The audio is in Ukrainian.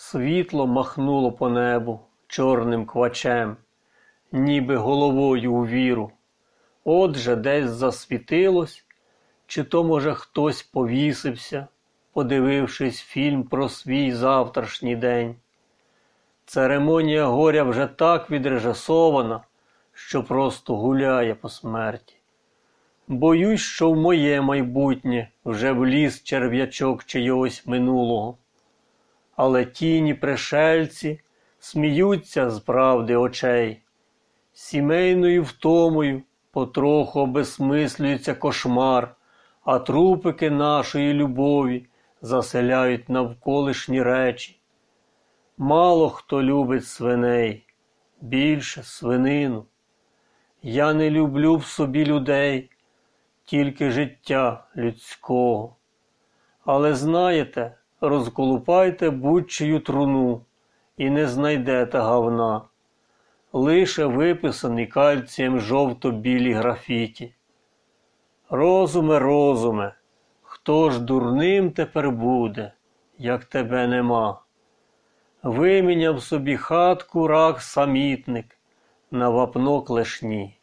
Світло махнуло по небу чорним квачем, ніби головою у віру. Отже десь засвітилось, чи то, може, хтось повісився, подивившись фільм про свій завтрашній день. Церемонія горя вже так відрежисована, що просто гуляє по смерті. Боюсь, що в моє майбутнє вже вліз черв'ячок чийогось минулого. Але тіні пришельці сміються з правди очей, сімейною втомою потроху обесмислюється кошмар, а трупики нашої любові заселяють навколишні речі. Мало хто любить свиней, більше свинину. Я не люблю в собі людей, тільки життя людського. Але знаєте, розколупайте будь-чию труну і не знайдете гавна, лише виписаний кальцієм жовто-білі графіті. Розуме, розуме, хто ж дурним тепер буде, як тебе нема? Виміняв собі хатку рак самітник на вапно клешні.